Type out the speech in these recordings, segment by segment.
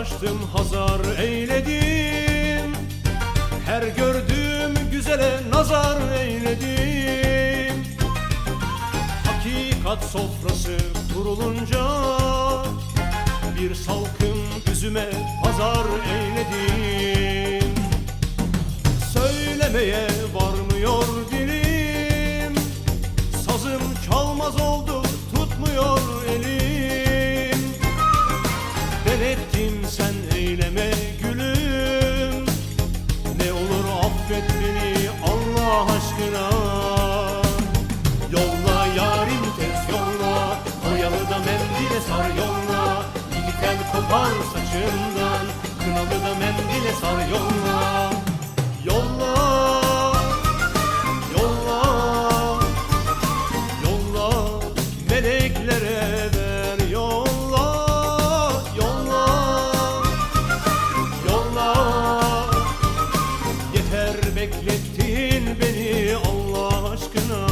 açtım hazar eyledim. Her gördüğüm güzele nazar eyledim. Hakikat sofrası kurulunca Bir salkım üzüme pazar eyledim. Söylemeye Kopar saçından Kınalı da mendile sar yolla. Yolla Yolla Meleklere ver yolla Yolla. Yolla. Yeter beklettin beni Allah aşkına.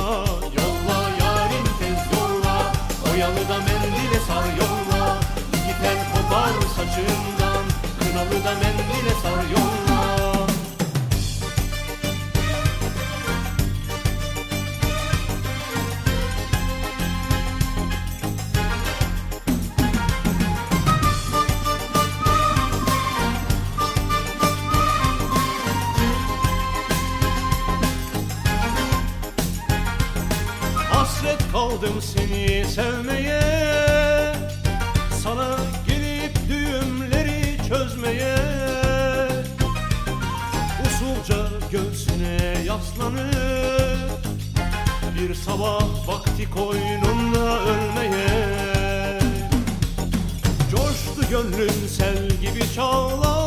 Yolla yarim tez yolla. Oyalı da mendile sar yolla. İki tel kopar saçından? Kınalı da mendile sar yolla. Hasret kaldım seni sevmeye. Sana yaslanıp Bir sabah vakti koynunda ölmeye. Coştu gönlüm sel gibi çağlar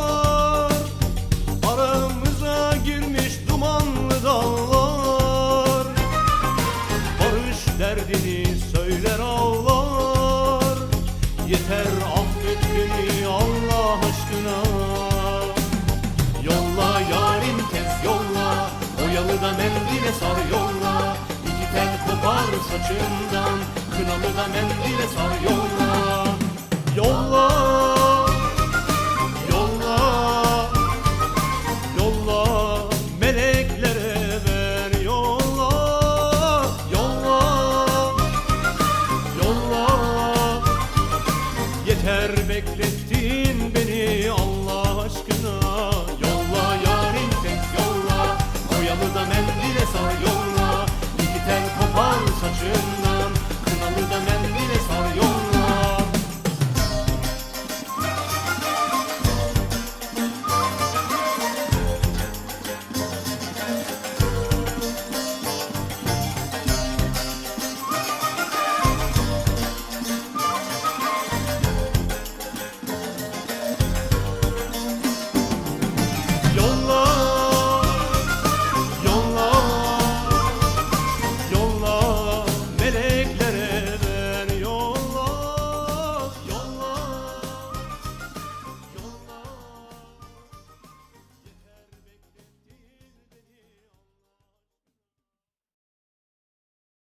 Oyalı da mendile sar yolla İki tel kopar saçından. Kınalı da mendile sar Yolla Yolla